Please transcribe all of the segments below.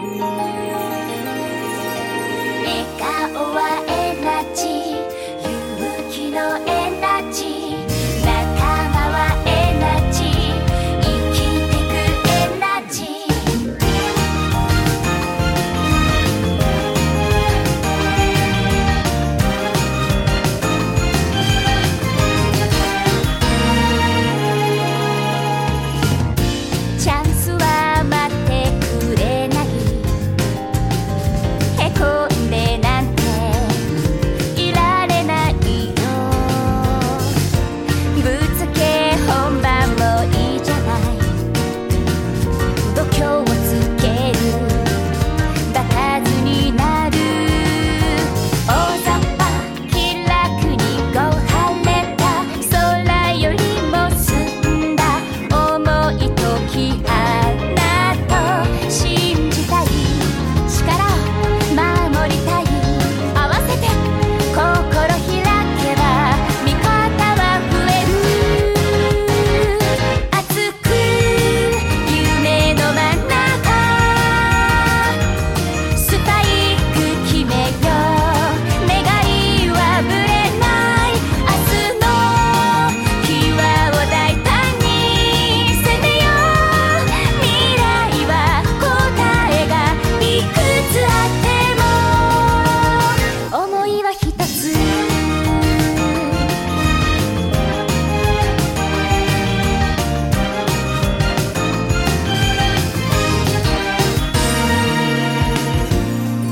Música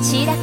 期待。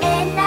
and I